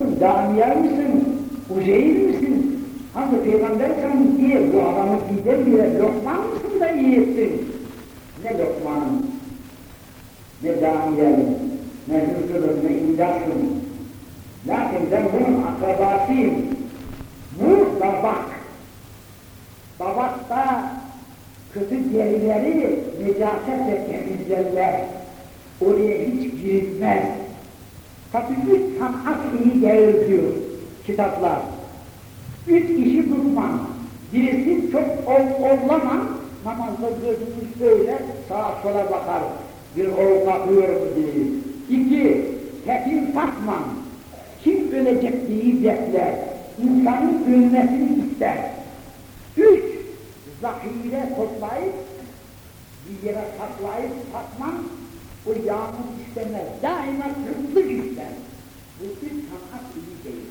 Damiyer misin? Uzeyir misin? Hangi peygamber sen diye bu adamı giden bile lokman mısın da iyi? Ne lokmanın, ne damiyerin, ne hürsülün, ne imdasın. Lakin ben bunun akrabasıyım. Bu babak. Babakta kötü derileri necasetle temizlerler. Oraya hiç girilmez. Tabi üç sanat iyi değil diyor kitaplar. Üç kişi tutman. Birisi çok ol, ollama, namazda gözünü şöyle sağa sola bakar. Bir oğul bakıyor diye. İki, tekin takman. Kim ölecek diye bekler. İnsanın ölmesini ister. Üç, zahire toplayıp, bir yere saklayıp satman, o yağmur istemez. Daima kırmızı ister. Bu bir sanat iyi değil.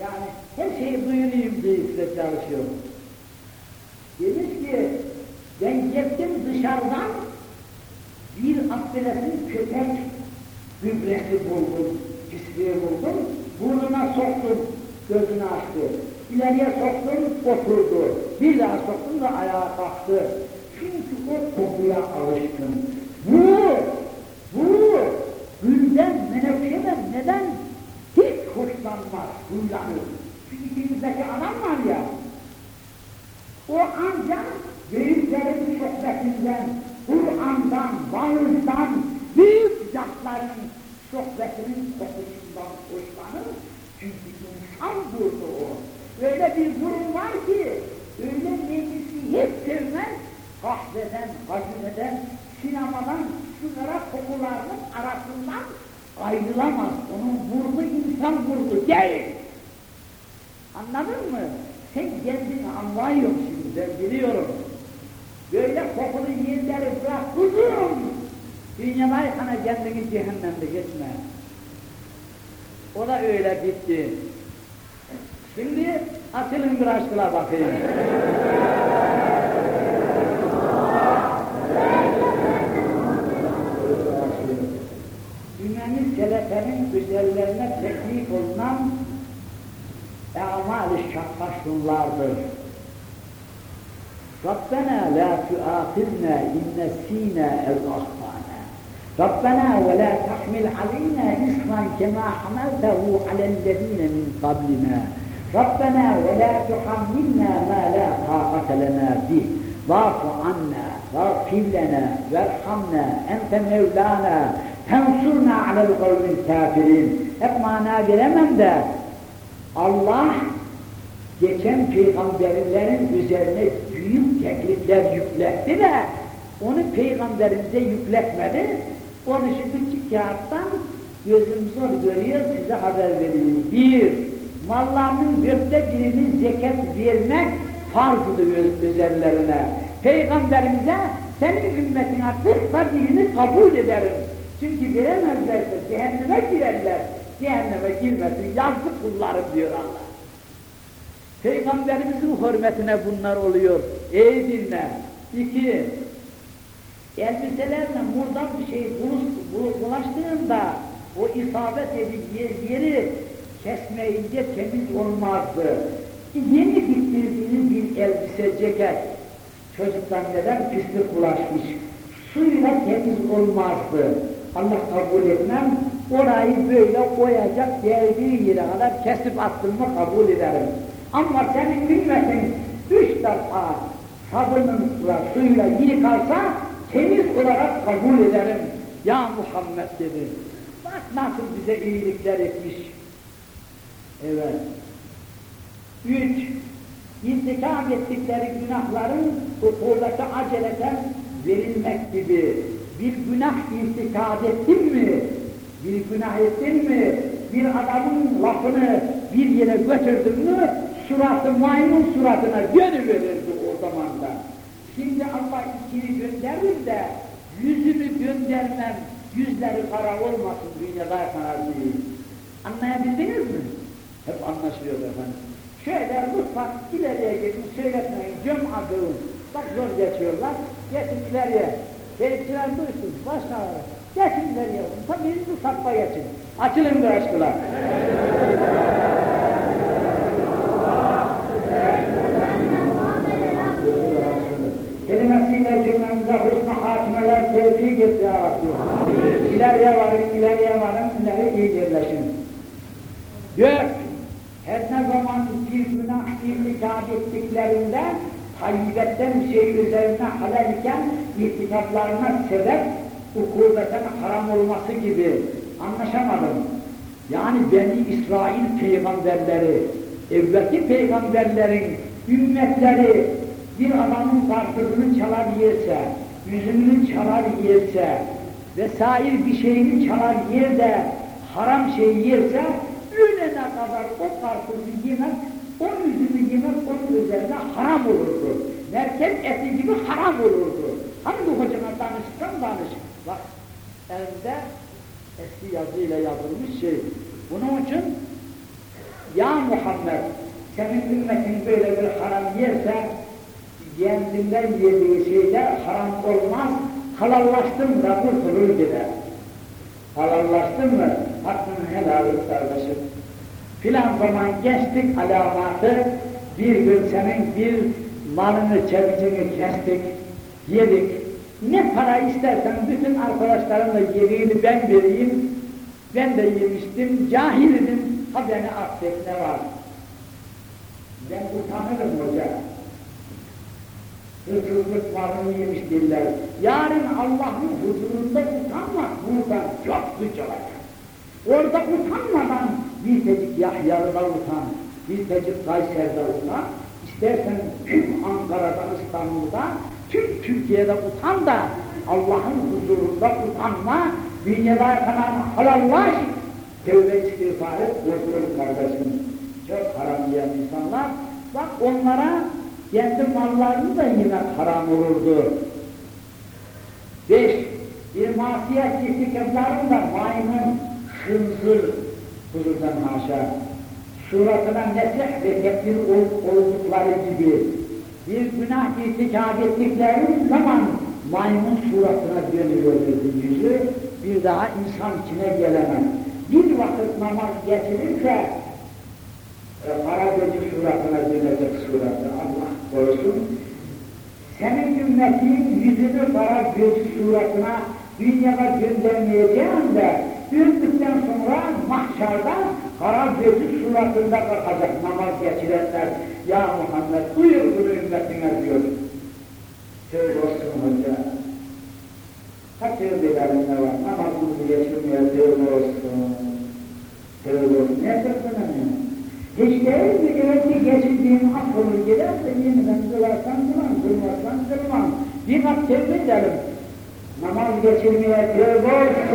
Yani her şeyi duyurayım diye size çalışıyorum. Demiş ki, ben gittim dışarıdan bir affedersin köpek gübresi buldum, pisliği buldum, burnuna soktum, gözünü açtı. İleriye soktum, oturdu. Bir daha soktum da ayağa kalktı. Çünkü o kokuya alıştım. Bu, bu, gülden, menekşeden neden hiç hoşlanmaz, huylanır. Çünkü içimizdeki adam var ya, o ancak büyüklerin sohbetinden, Kur'an'dan, vaazdan, büyük zatların sohbetinin kokusundan hoşlanır. Çünkü insan durdu o. Öyle bir durum var ki, öyle meclisi hiç sevmez, kahveden, gazinodan, sinemadan, şunlara kokularının arasından ayrılamaz. Onun burnu insan burnu değil. Anladın mı? Sen kendini anlayıyorsun şimdi, ben biliyorum. Böyle kokulu yerleri bırak, kuzum! Dünyadayken kendini cehennemde geçme. O da öyle gitti. Şimdi açılın bir aşkına bakayım. Dünyanın selefenin güzellerine teklif olunan e'mal-i şakka şunlardır. Rabbena la tuâkhidna in nesînâ ev ahtâna. Rabbena ve la tahmil aleyna isran kema hamaltehu alellezîne min qablina. Rabbena ve la tuhammilna ma la tâkate bih. Vâfu anna, vâfir lena, verhamna, ente mevlana, tensurna alel kavmil kafirin. Hep mana veremem de Allah geçen peygamberlerin üzerine büyük teklifler yükletti de onu peygamberimize yükletmedi. Onu şimdi iki kağıttan gözümüzü görüyor size haber vereyim. Bir, mallarının dörtte birini zekat vermek farzıdır üzerlerine. Peygamberimize senin ümmetine kırkta birini kabul ederim. Çünkü veremezlerse cehenneme girerler. Cehenneme girmesin, yazık kullarım diyor Allah. Peygamberimizin hürmetine bunlar oluyor. Ey dinle. İki, elbiselerle murdan bir şey bulaştığında o isabet edip yeri kesmeyince temiz olmazdı. Yeni diktirdiğiniz bir elbise ceket, çocuktan neden pislik bulaşmış, suyla temiz olmazdı. Allah kabul etmem, orayı böyle koyacak, geldiği yere kadar kesip attığımı kabul ederim. Ama senin ümmetin üç defa sabunla, suyla yıkarsa temiz olarak kabul ederim. Ya Muhammed dedi. Bak nasıl bize iyilikler etmiş. Evet. Üç, intikam ettikleri günahların hukuldaki aceleten verilmek gibi bir günah intikad ettin mi, bir günah ettin mi, bir adamın lafını bir yere götürdün mü, suratı maymun suratına verirdi o zamanda. Şimdi Allah ikini gönderir de yüzünü göndermem, yüzleri kara olmasın dünyada karar değil. Anlayabildiniz mi? Hep anlaşılıyor efendim. Şöyle mutfak ileriye geçin, söyletmeyin, cöm adığım. Bak zor geçiyorlar, geçin ileriye. Seyirciler duysun, başla. Geçin ileriye, tabii mutfakta geçin. Açılın bir aşkılar. Kelimesiyle cümlemize husna hakimeler tevfik et ya Rabbi. İleriye varın, ileriye varın, ileri iyi yerleşin. Dört, her ne zaman bir günah irtikab ettiklerinde haybetten bir şey üzerine halal iken irtikaplarına sebep ukubeten haram olması gibi anlaşamadım. Yani Beni İsrail peygamberleri, evvelki peygamberlerin ümmetleri bir adamın karpuzunu çalar yerse, yüzünü çalar yerse vesaire bir şeyini çalar yer de haram şey yerse ölene kadar o karpuzu yemez, o üzümü yemez, onun üzerine haram olurdu. Merkez eti gibi haram olurdu. Hani bu hocama danışsan danış. Bak elde eski yazıyla yazılmış şey. Bunun için ya Muhammed senin ümmetin böyle bir haram yerse kendinden yediği şeyler haram olmaz, halallaştın da kurtulur gider. Halallaştın mı? Hakkını helal et kardeşim. Filan zaman geçtik alamatı, bir gün senin bir malını, çevicini kestik, yedik. Ne para istersen bütün arkadaşlarımla yediğini ben vereyim, ben de yemiştim, cahildim, ha beni affet ne var? Ben utanırım hoca. Hırsızlık malını yemiş diller. Yarın Allah'ın huzurunda utanmak buradan çok güç olacak. Orada utanmadan bir tecik Yahya'da utan, bir tecik Kayseri'de utan, istersen tüm Ankara'da, İstanbul'da, tüm Türkiye'de utan da Allah'ın huzurunda utanma, dünyada kalan halallaş, tevbe istiğfar et, kurtulur kardeşim. Çok haram yiyen insanlar, bak onlara kendi mallarını da yemek haram olurdu. Beş, bir masiyet irtikaplarında maymun, hınzır, huzurdan haşa, suratına nesih ve tekbir oldukları gibi bir günah irtikap ettikleri zaman maymun suratına dönüyordu yüzü, bir daha insan içine gelemez. Bir vakit namaz getirirse, e, para gözü suratına dönecek suratı, Allah korusun. Senin ümmetin yüzünü para gözü suratına dünyada göndermeyeceğin de döndükten sonra mahşarda kara gözü suratında bakacak namaz geçirenler. Ya Muhammed buyur bunu ümmetine diyor. Tövbe olsun hoca. Kaç tövbelerinde var. Namazını geçirmeye tövbe olsun. Tövbe olsun. Ne tövbelenmiyor? Hiç değil mi? Ki geçirdiğim affolur giderse yeniden kılarsan kılan, kılmazsan kılmam. Bir kat tevbe edelim. Namaz geçirmeye tövbe olsun.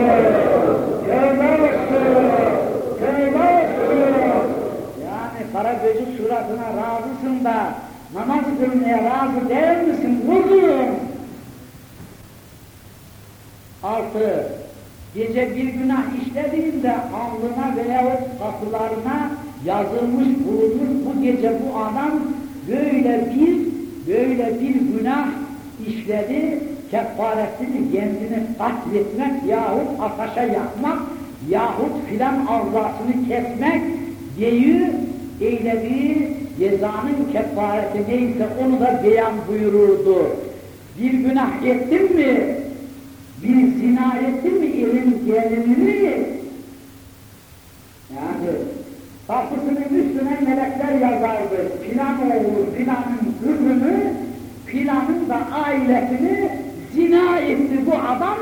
Tövbe. Yani para gözü suratına razısın da namaz kılmaya razı değil misin? Kuzum. Altı. Gece bir günah işlediğinde alnına veyahut kapılarına yazılmış bulunmuş bu gece bu adam böyle bir böyle bir günah işledi kefaretini kendini katletmek yahut ateşe yakmak yahut filan avzasını kesmek diye eylediği cezanın kefareti neyse onu da beyan buyururdu. Bir günah ettin mi? Bir zina ettin mi elin gelinini? Yani kapısının üstüne melekler yazardı. Filan oğlu filanın kızını, filanın da ailesini bu adam.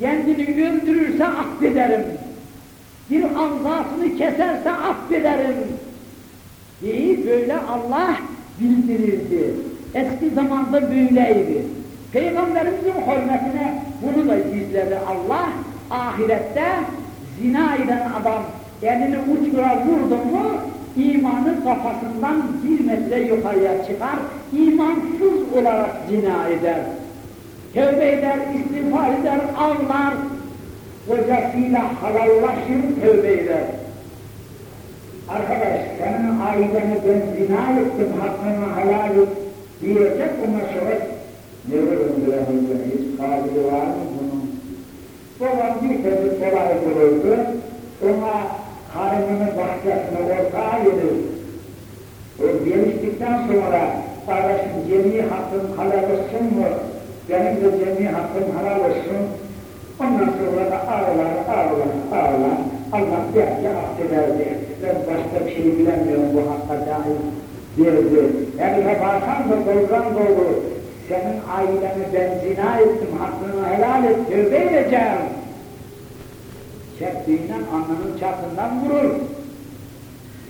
Kendini öldürürse affederim. Bir avzasını keserse affederim. diye böyle Allah bildirirdi. Eski zamanda böyleydi. Peygamberimizin hürmetine bunu da gizledi Allah. Ahirette zina eden adam elini uçura vurdu mu imanı kafasından bir metre yukarıya çıkar, imansız olarak zina eder. Tövbe eder, istiğfar eder, ağlar, kocasıyla halallaşır, tövbe eder. Arkadaş, senin aileni ben zina ettim, hakkını helal et diyecek ona sonra ne öldürebiliriz, kadri var mı bunun? Babam bir kez kolay bulurdu, ona karnını bahçesine ortağa verir. O geliştikten sonra kardeşim cemi hakkın halal olsun mu? Benim de cemi hakkım halal olsun. Ondan sonra da ağlar, ağlar, ağlar. Allah belki affederdi. Ben başka bir şey bilemiyorum bu hakka dair derdi. Eline bakan da dolgan dolu. Senin aileni ben zina ettim, hakkını helal et, tövbe edeceğim. Çektiğinden ananın çatından vurur.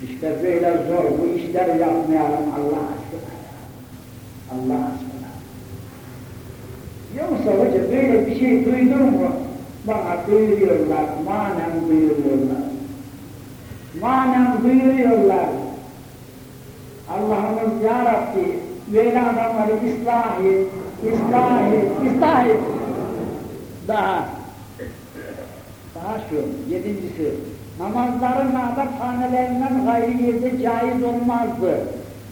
İşte böyle zor bu işler yapmayalım Allah aşkına. Allah aşkına. Yoksa hoca böyle bir şey duydun mu? Bana duyuruyorlar, manen duyuruyorlar. Manen duyuruyorlar. Allah'ımız Ya Rabbi, böyle adamları ıslah et, ıslah et, ıslah et. Daha, daha şu, yedincisi, namazların adethanelerinden gayri yerde caiz olmazdı.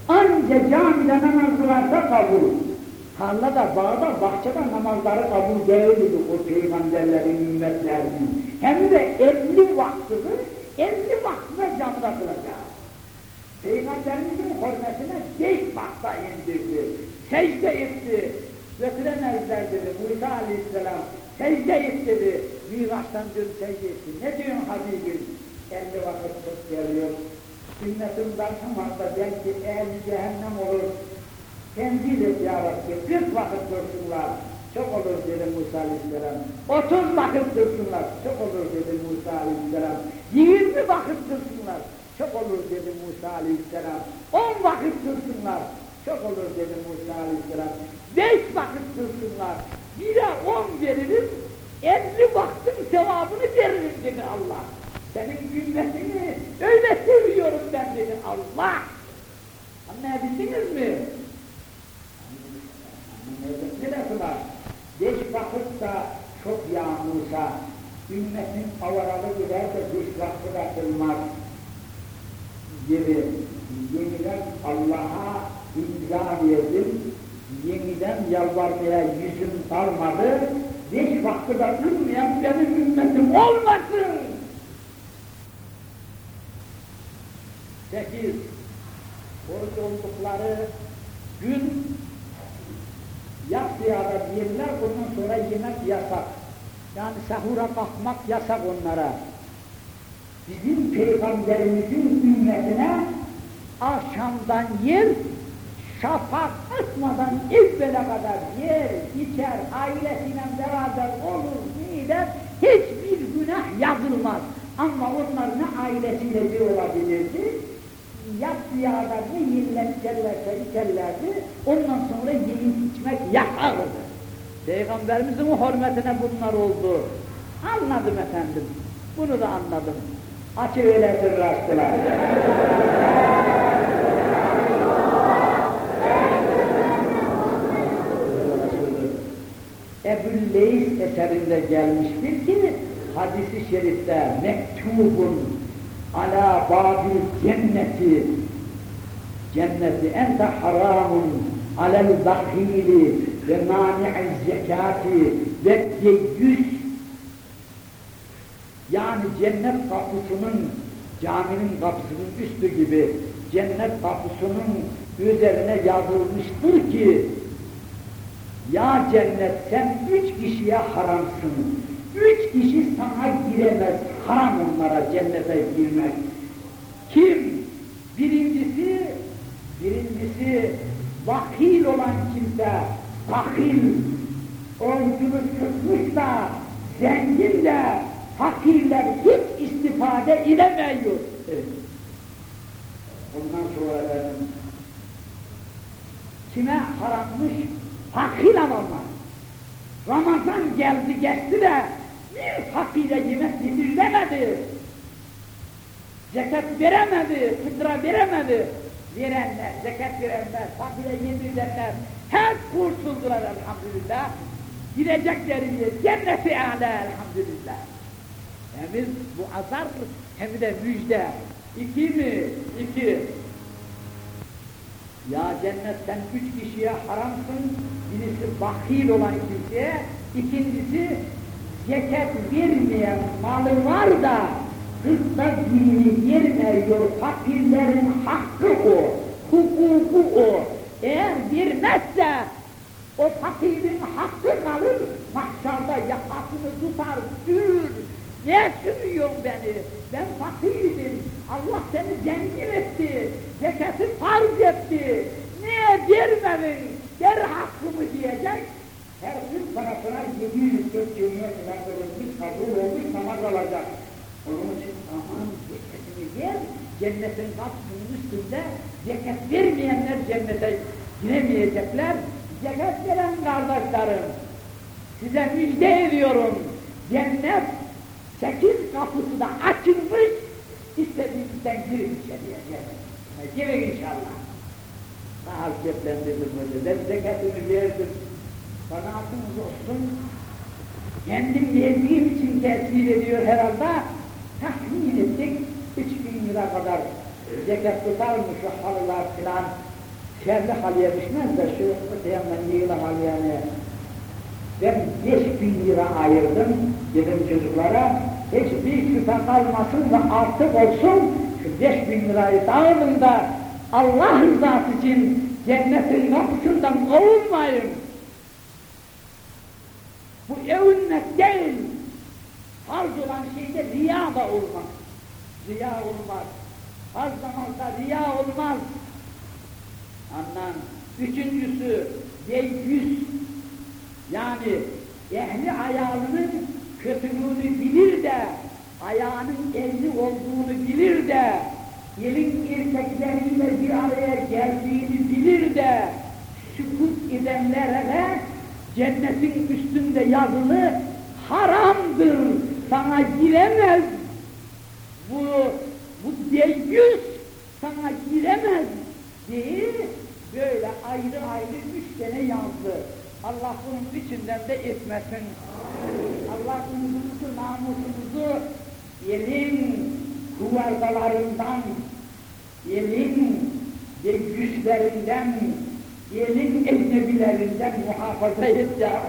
Anca camide namaz kılarsa kabul. Tarlada, bağda, bahçede namazları kabul değildi o peygamberlerin, ümmetlerinin. Hem de elli vaktini, elli vaktine camda kılacak. Peygamberimizin hürmetine beş vakta indirdi, secde etti. Götüremezler dedi Musa aleyhisselam, secde et dedi. Miraçtan dün secde etti. Ne diyorsun Habibim? Elli vakit çok geliyor. Sünnetim darsamazsa belki ehli cehennem olur. Tenzil et ya Rabbi, kırk vakit dursunlar. Çok olur dedi Musa aleyhisselam. Otuz vakit dursunlar. Çok olur dedi Musa aleyhisselam. Yirmi vakit dursunlar. Çok olur dedi Musa aleyhisselam. On vakit dursunlar. Çok olur dedi Musa aleyhisselam. Beş vakit dursunlar. Bire on veririm. Elli vaktin sevabını veririm dedi Allah. Senin ümmetini öyle seviyorum ben dedi Allah. Anlayabildiniz mi? Ne var? Beş vakit da çok ya Musa. Ümmetin avaralı gider de beş vakit atılmaz gibi yeniden Allah'a imza verdim, yeniden yalvarmaya yüzüm kalmadı, beş vakti da durmayan benim ümmetim olmasın! Sekiz, oruç oldukları gün yatsıyada yerler, ondan sonra yemek yasak. Yani sahura kalkmak yasak onlara bizim peygamberimizin ümmetine akşamdan yer, şafak atmadan evvele kadar yer, içer, ailesiyle beraber olur, gider, hiçbir günah yazılmaz. Ama onlar ne ailesiyle bir olabilirdi, yatsıyada ne yerler içerlerse içerlerdi, ondan sonra yiyip içmek yakardı. Peygamberimizin hürmetine bunlar oldu. Anladım efendim, bunu da anladım. Açı öyle sırlaştılar. Ebu Leys eserinde gelmiştir ki hadisi şerifte mektubun ala babil cenneti cenneti ente haramun alel bakili ve mani'iz zekati ve yeyyüs yani cennet kapısının, caminin kapısının üstü gibi cennet kapısının üzerine yazılmıştır ki ya cennet sen üç kişiye haramsın. Üç kişi sana giremez. Haram onlara cennete girmek. Kim? Birincisi, birincisi vakil olan kimse, vakil, oyuncunu tutmuş da, zengin de, fakirler hiç istifade edemiyor. Evet. Ondan sonra efendim, kime harammış? Fakir adamlar. Ramazan geldi geçti de bir fakire yemek yedirilemedi. Zekat veremedi, fıtra veremedi. Verenler, zekat verenler, fakire yedirilenler hep kurtuldular elhamdülillah. Gidecekleri yer cenneti âlâ elhamdülillah. Hem bu azar hem de müjde. İki mi? İki. Ya cennetten üç kişiye haramsın, birisi bakil olan kimseye, ikincisi zekat vermeyen malı var da kırkta birini vermiyor, fakirlerin hakkı o, hukuku o. Eğer vermezse o fakirin hakkı kalır, mahşarda yakasını tutar, sür. Niye sürüyorsun beni? Ben fakirim, Allah seni zengin etti, zekatı farz etti. Niye vermedin? Ver hakkımı diyecek. Her gün parasına 700 dört cemiyet verilmiş, kabul olmuş, namaz alacak. Onun için aman zekatını ver, cennetin kapısının üstünde zekat vermeyenler cennete giremeyecekler. Zekat veren kardeşlerim, size müjde ediyorum. Cennet sekiz kapısı da açılmış, istediğinizden girin içeriye. Gelin, girin inşallah. Daha ceplendirdim böyle, ben zekatını verdim. Kanaatınız olsun, kendim verdiğim için tesir ediyor herhalde, tahmin ettik, üç bin lira kadar zekat tutarmış şu halılar filan, şerli halıya düşmez de şu öteyemden yığılı halıya ne? Ben beş bin lira ayırdım dedim çocuklara, hiçbir şüphe kalmasın da artık olsun, şu beş bin lirayı dağılın da Allah rızası için cennetin kapısından kovulmayın. Bu övünmek değil, farz olan şeyde riya da olmaz. Riya olmaz. Az zamanda riya olmaz. Anlam. Üçüncüsü, yüz. Yani ehli ayağının kötülüğünü bilir de, ayağının ehli olduğunu bilir de, elin erkekleriyle bir araya geldiğini bilir de, sükut edenlere de cennetin üstünde yazılı haramdır, sana giremez. Bu, bu deyyüz sana giremez diye böyle ayrı tane yazdı. Allah bunun içinden de etmesin. Allah umudunuzu, namusumuzu elin kuvardalarından, elin güçlerinden, elin ecnebilerinden muhafaza et ya.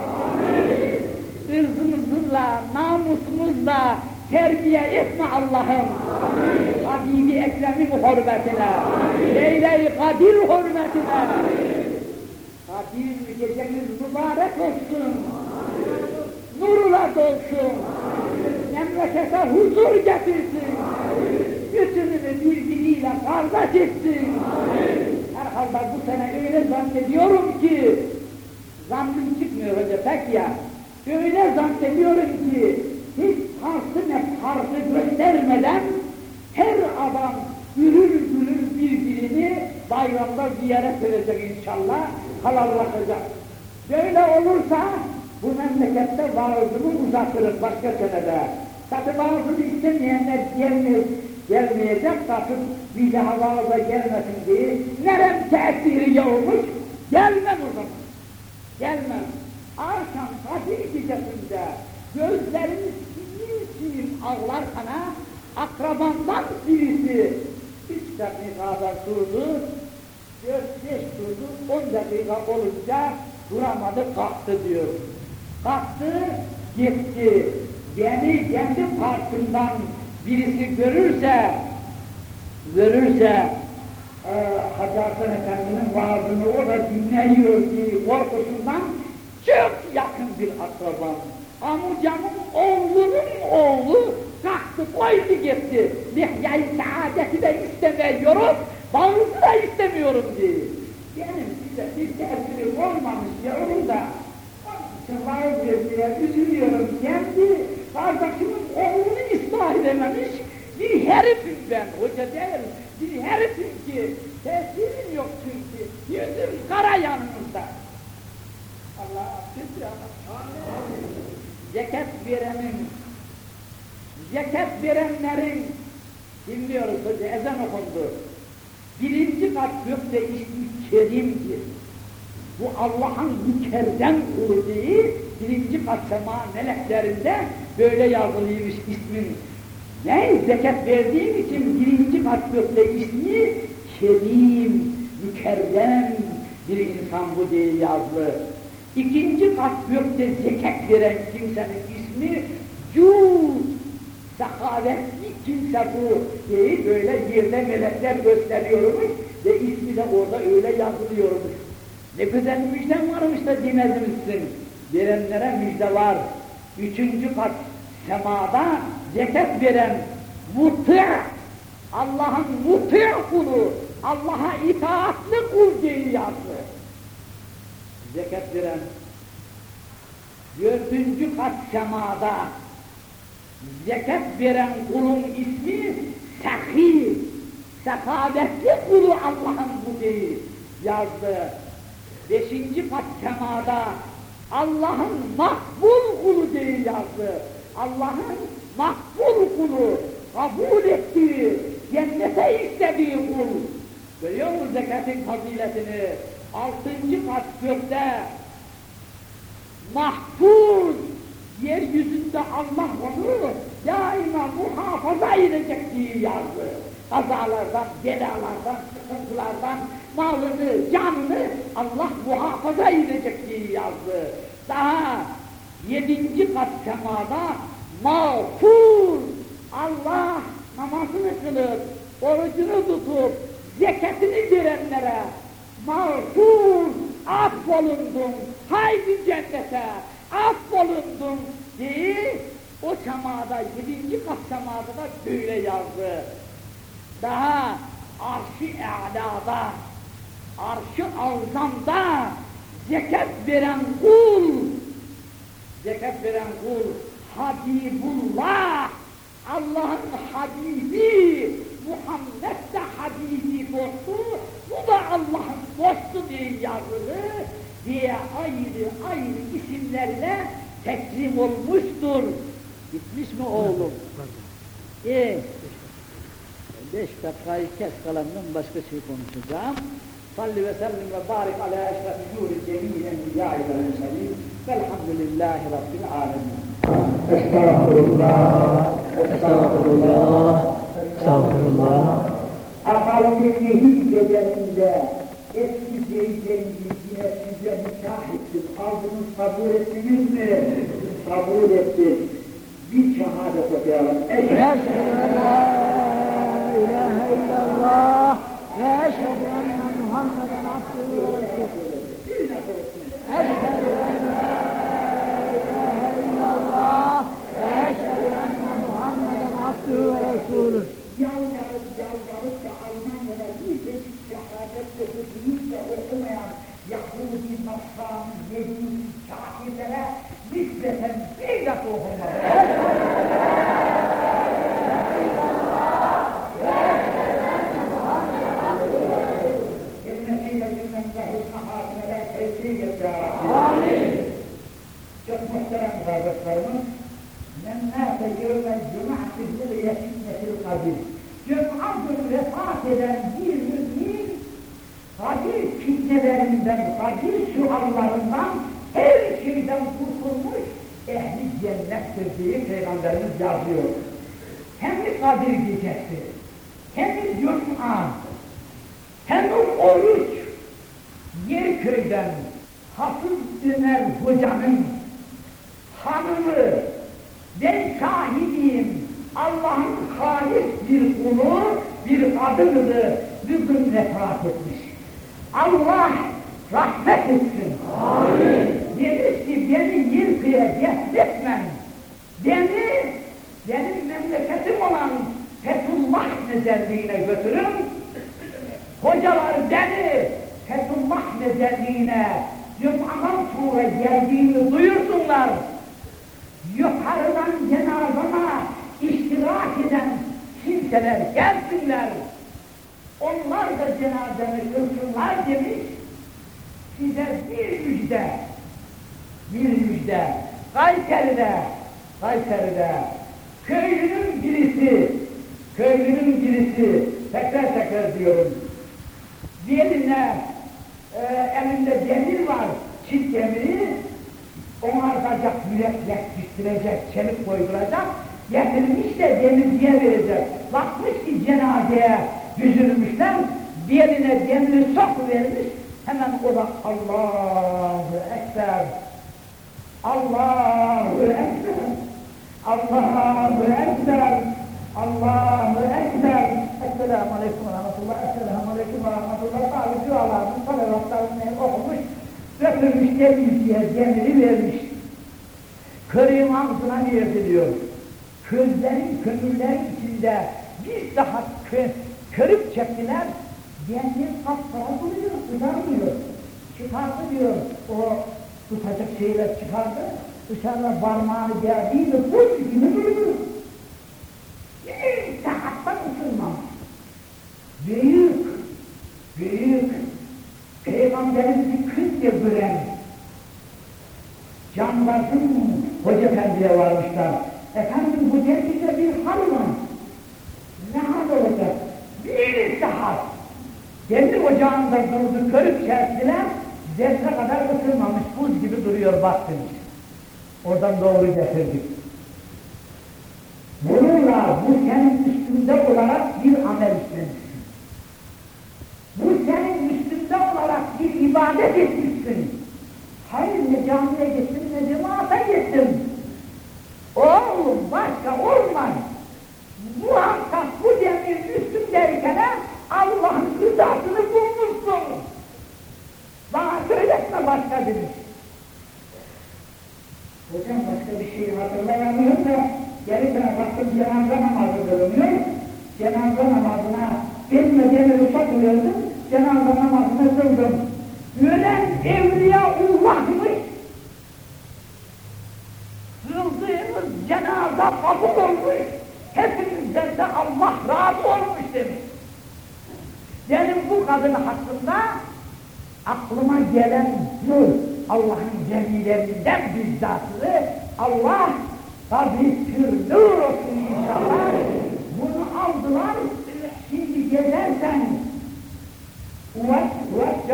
Irzımızla, namusumuzla terbiye etme Allah'ım. Habibi Ekrem'in hürmetine, Leyle-i Kadir hürmetine. Kadir gecemiz mübarek olsun. Nurla dolsun. Memlekete huzur getirsin. Bütününü birbiriyle kardeş etsin. Herhalde bu sene öyle zannediyorum ki, zannım çıkmıyor hoca pek ya, öyle zannediyorum ki, hiç farklı ne farklı göstermeden her adam gülür gülür birbirini bayramda ziyaret edecek inşallah, halallaşacak. Böyle olursa bu memlekette vaazını uzatırız başka senede. Tabi vaazını istemeyenler gelmez, gelmeyecek, tabi bir daha vaaza gelmesin diye nerem tesiri olmuş, gelmem o zaman. Gelmem. Akşam Kadir gecesinde gözlerimiz sinir sinir ağlar kana, akrabandan birisi üç dakikada durdu, dört beş durdu, on dakika olunca duramadı, kalktı diyor. Kalktı, gitti. Beni kendi parkından birisi görürse, görürse, e, Hacı Hasan Efendi'nin vaazını o da dinliyor diye korkusundan çok yakın bir akrabam. Amcamın oğlunun oğlu kalktı koydu gitti. Lihyayı saadeti de istemiyorum, bağlısı da istemiyorum diye. Benim size bir tesirim olmamış yavrum da vaaz vermeye üzülüyorum. Kendi kardeşimin oğlunu ıslah edememiş. Bir herifim ben, hoca değil. Bir herifim ki tesirim yok çünkü. Yüzüm kara yanımızda. Allah affet ya. Zekat verenin, zekat verenlerin, dinliyoruz hoca, ezan okundu. Birinci kat gökte kerimdir. Bu Allah'ın mükerrem değil, birinci kat sema meleklerinde böyle yazılıymış ismin. Ne? Zekat verdiğim için birinci kat gökte ismi kerim, mükerrem bir insan bu diye yazdı. İkinci kat gökte zekat veren kimsenin ismi Cud, Sehavetli kimse bu diye böyle yerine melekler gösteriyormuş ve ismi de orada öyle yazılıyormuş. Ne güzel müjden varmış da misin? Verenlere müjde var. Üçüncü kat semada zekat veren muti Allah'ın muti kulu, Allah'a itaatli kul yazdı. Zekat veren dördüncü kat semada zekat veren kulun ismi Sahih, sekavetli kulu Allah'ın bu değil yazdı. Beşinci kat semada Allah'ın makbul kulu diye yazdı. Allah'ın makbul kulu, kabul ettiği, cennete istediği kul. Görüyor musun zekatın faziletini? Altıncı kat gökte mahfuz, yeryüzünde Allah onu daima muhafaza edecek diye yazdı. Kazalardan, belalardan, sıkıntılardan, malını, canını Allah muhafaza edecek diye yazdı. Daha yedinci kat semada mağfur, Allah namazını kılıp, orucunu tutup, zekatını verenlere mağfur, affolundun, haydi cennete, affolundun diye o semada, yedinci kat semada da böyle yazdı. Daha arş-ı e'lada, arş-ı azamda zekat veren kul, zekat veren kul, Habibullah, Allah'ın Habibi, Muhammed de Habibi dostu, bu da Allah'ın dostu diye yazılı diye ayrı ayrı isimlerle tekrim olmuştur. Bitmiş mi oğlum? İyi. Beş dakikayı kes kalandan başka şey konuşacağım. Salli ve sellim ve barik ala eşrefi nuri cemil enbiya'i ve mürselin. Velhamdülillahi Rabbil alemin. Estağfurullah, estağfurullah, estağfurullah. Akalın nehir gecelerinde eski teyzenizi size nikah ettim. Aldınız kabul ettiniz mi? Kabul ettik. Bir şehadet okuyalım. Eşhedü en la ilahe illallah ve eşhedü enne Muhammeden abdühü ve resulühü. Eşhedü en la ilahe illallah ve eşhedü enne Muhammeden abdühü ve resulühü. Yalvarıp yalvarıp da Almanya'da bir de şehadet okuyup da okumayan يقود مقام يدي شعب لنا نسبة بينكم محترم هذا القانون. لما تجرنا الجمعة الأولى في القديم جمعة الرقاق الأنجيل fitnelerinden, kadir suallarından, her şeyden kurtulmuş, ehli cennettir diye Peygamberimiz yazıyor. Hem de kadir gecesi, hem de cuma, hem de oruç, Yerköy'den Hafız Ömer Hoca'nın hanımı, ben şahidiyim, Allah'ın halis bir kulu, bir kadınıdı, bugün vefat etmiş. Allah rahmet etsin. Amin. Demiş ki beni Yerköy'e defnetmen, beni, benim memleketim olan Fethullah mezarlığına götürün, Hocalar beni Fethullah mezarlığına Cuma'dan sonra geldiğini duyursunlar. Yukarıdan cenazama iştirak eden kimseler gelsinler. Onlar da cenazemi kılsınlar demiş. Size bir müjde, bir müjde. Kayseri'de, Kayseri'de köylünün birisi, köylünün birisi, tekrar tekrar diyorum, Diğerine e, elinde demir var, çift demiri, onu artacak, mürekkep piştirecek, çelik koyduracak, getirmiş de demirciye verecek. Bakmış ki cenazeye düzülmüşler, diğerine demiri sok vermiş, hemen o da Allahu Ekber, Allahu Ekber, Allahu Ekber, Allahu Ekber. Esselamu Aleyküm ve Rahmetullah, Esselamu Aleyküm ve Rahmetullah. Sağlık dualarını, salavatlarını okumuş, götürmüş, temizliğe, demiri vermiş. Kırığın ağzına niyet ediyor. Közlerin, kömürlerin içinde bir daha körük çektiler, demir kapkara duruyor, kızarmıyor. Çıkardı diyor, o tutacak şeyler çıkardı, dışarıda parmağını geldiğinde buz gibi duruyor. Bir saatten ısınmamış. Büyük, büyük, Peygamberimizi kız diye gören Canbarzın Hoca Efendi'ye varmışlar. Efendim bu gerçekte bir hal var. Ne hal olacak? Bir saat. Demir durdu, körük çektiler, zerre kadar ısınmamış, buz gibi duruyor baktınız. Oradan doğru getirdik. Bununla bu senin üstünde olarak bir amel işlemişsin. Bu senin üstünde olarak bir ibadet etmişsin. Hayır ne camiye gittin ne cemaate gittin. Oğlum başka olmaz. Muhakkak bu demir üstündeyken Allah'ın rızasını bulmuşsun. Bana söyletme başka demiş. Hocam başka bir şey hatırlayamıyorum da gelirken baktım cenaze namazı kılınıyor. Cenaze namazına benimle demir uşak uyuyordum. Cenaze namazını kıldım. Ölen Evliyaullah'mış. Kıldığımız cenaze kabul olmuş. Hepimizden de Allah razı olmuş demiş. Benim bu kadın hakkında aklıma gelen bu Allah'ın cemilerinden bizzatını Allah tabi türlü olsun inşallah bunu aldılar şimdi gezersen Uvat, Uvat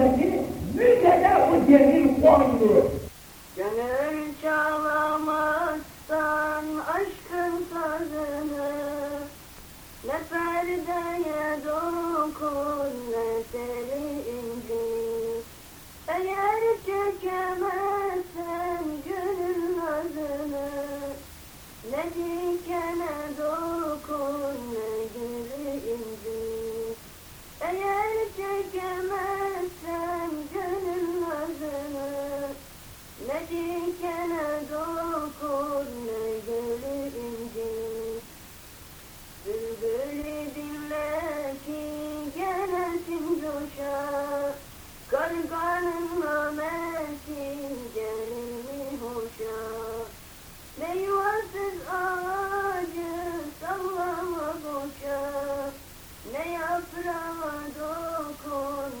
Devrindeki müzede o demir kondu. Yaprağa dokun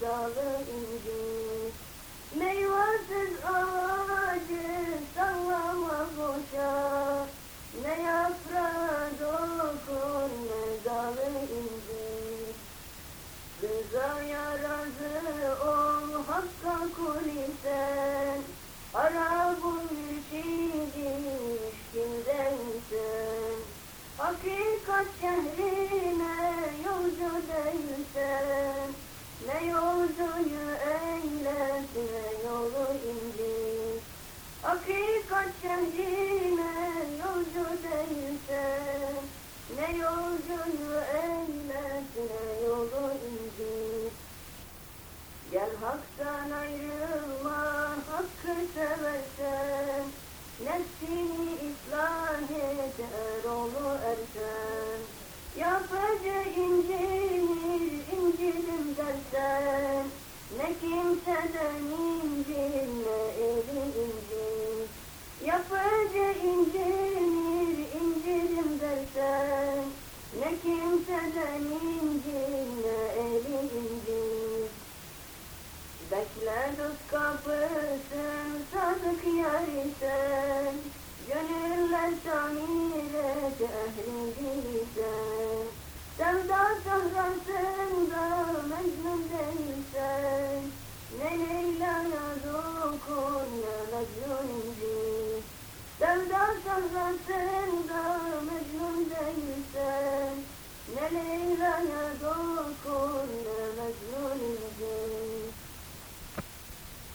dalı incir Meyvasız ağacı sallama boşa. Ne yaprağa dokun ne dalı incir Rızaya razı ol hakka kul isen Arabun mürşidi müşkilden sen. Hakikat şehrine Ne yolcuyu eylesine yolu indir Hakikat şehrine yolcu değilsen Ne yolcuyu eylesine yolu indir Gel haktan ayrılma hakkı seversen Nefsini ıslah